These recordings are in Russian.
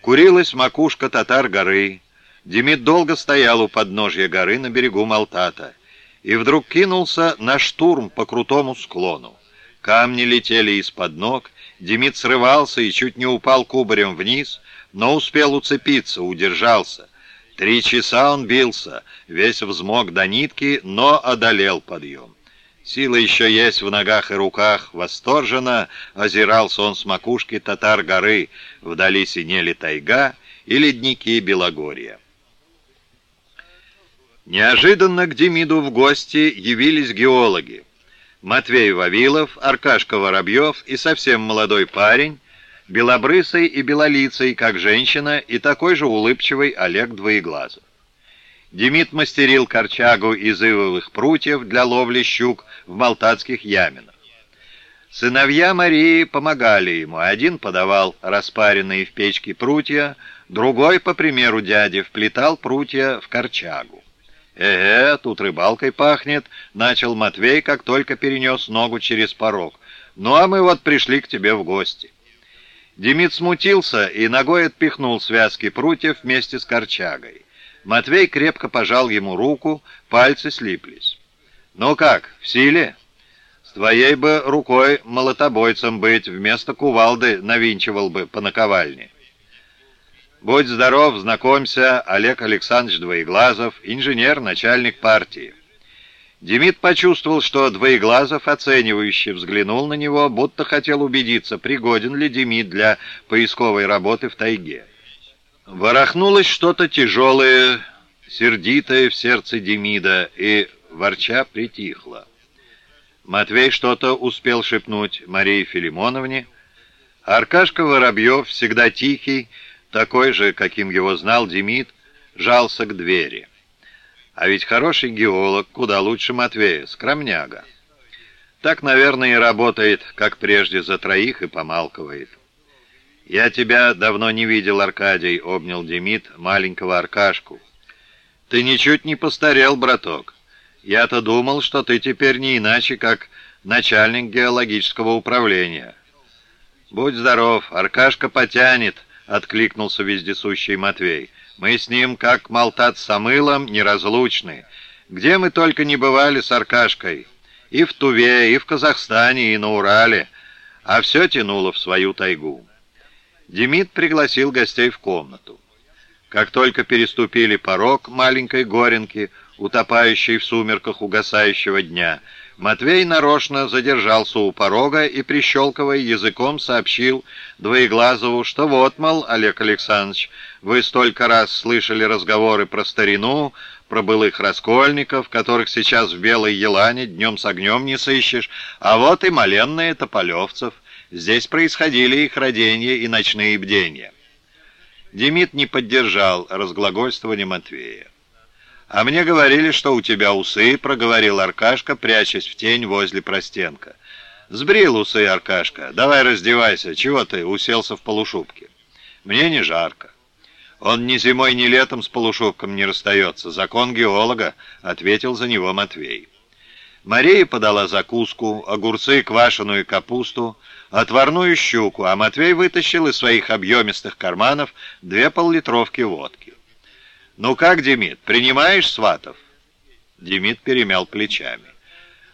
Курилась макушка татар-горы. Демид долго стоял у подножья горы на берегу Малтата и вдруг кинулся на штурм по крутому склону. Камни летели из-под ног, Демид срывался и чуть не упал кубарем вниз, но успел уцепиться, удержался. Три часа он бился, весь взмок до нитки, но одолел подъем. Сила еще есть в ногах и руках. Восторженно озирался он с макушки татар горы. Вдали синели тайга и ледники Белогорья. Неожиданно к Демиду в гости явились геологи. Матвей Вавилов, Аркашка Воробьев и совсем молодой парень, белобрысый и белолицый, как женщина, и такой же улыбчивый Олег Двоеглазов. Демид мастерил корчагу из ивовых прутьев для ловли щук в малтатских яминах. Сыновья Марии помогали ему. Один подавал распаренные в печке прутья, другой, по примеру дяди, вплетал прутья в корчагу. «Эге, тут рыбалкой пахнет», — начал Матвей, как только перенес ногу через порог. «Ну а мы вот пришли к тебе в гости». Демид смутился и ногой отпихнул связки прутьев вместе с корчагой. Матвей крепко пожал ему руку, пальцы слиплись. «Ну как, в силе?» «С твоей бы рукой молотобойцем быть, вместо кувалды навинчивал бы по наковальне». «Будь здоров, знакомься, Олег Александрович Двоеглазов, инженер, начальник партии». Демид почувствовал, что Двоеглазов оценивающе взглянул на него, будто хотел убедиться, пригоден ли Демид для поисковой работы в тайге. Ворохнулось что-то тяжелое, сердитое в сердце Демида, и ворча притихло. Матвей что-то успел шепнуть Марии Филимоновне. Аркашка Воробьев, всегда тихий, такой же, каким его знал Демид, жался к двери. А ведь хороший геолог, куда лучше Матвея, скромняга. Так, наверное, и работает, как прежде, за троих и помалкивает. «Я тебя давно не видел, Аркадий», — обнял Демид маленького Аркашку. «Ты ничуть не постарел, браток. Я-то думал, что ты теперь не иначе, как начальник геологического управления». «Будь здоров, Аркашка потянет», — откликнулся вездесущий Матвей. «Мы с ним, как молтат с Самылом, неразлучны. Где мы только не бывали с Аркашкой. И в Туве, и в Казахстане, и на Урале. А все тянуло в свою тайгу». Демид пригласил гостей в комнату. Как только переступили порог маленькой горенки, утопающей в сумерках угасающего дня, Матвей нарочно задержался у порога и, прищелкивая языком, сообщил Двоеглазову, что вот, мол, Олег Александрович, вы столько раз слышали разговоры про старину, про былых раскольников, которых сейчас в Белой Елане днем с огнем не сыщешь, а вот и маленные тополевцев — Здесь происходили их родения и ночные бдения. Демид не поддержал разглагольствования Матвея. «А мне говорили, что у тебя усы», — проговорил Аркашка, прячась в тень возле простенка. «Сбрил усы, Аркашка. Давай раздевайся. Чего ты уселся в полушубке?» «Мне не жарко». «Он ни зимой, ни летом с полушубком не расстается. Закон геолога», — ответил за него Матвей. Мария подала закуску, огурцы, квашеную капусту, отварную щуку, а Матвей вытащил из своих объемистых карманов две поллитровки водки. «Ну как, Демид, принимаешь сватов?» Демид перемял плечами.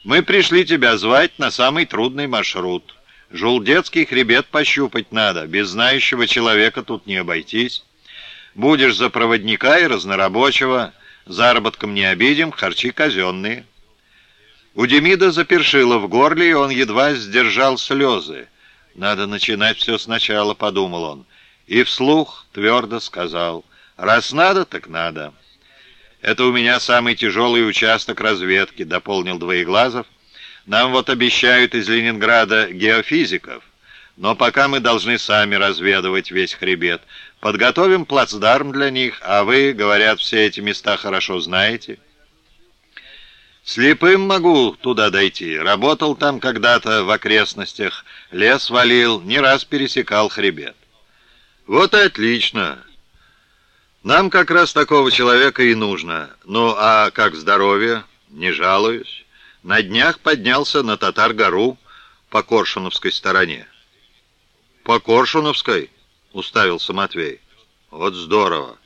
«Мы пришли тебя звать на самый трудный маршрут. Жулдетский хребет пощупать надо, без знающего человека тут не обойтись. Будешь за проводника и разнорабочего, заработком не обидим, харчи казенные». У Демида запершило в горле, и он едва сдержал слезы. «Надо начинать все сначала», — подумал он. И вслух твердо сказал, «Раз надо, так надо». «Это у меня самый тяжелый участок разведки», — дополнил Двоеглазов. «Нам вот обещают из Ленинграда геофизиков, но пока мы должны сами разведывать весь хребет. Подготовим плацдарм для них, а вы, говорят, все эти места хорошо знаете». Слепым могу туда дойти. Работал там когда-то в окрестностях, лес валил, не раз пересекал хребет. Вот и отлично. Нам как раз такого человека и нужно. Ну, а как здоровье? Не жалуюсь. На днях поднялся на Татар-гору по Коршуновской стороне. По Коршуновской? Уставился Матвей. Вот здорово.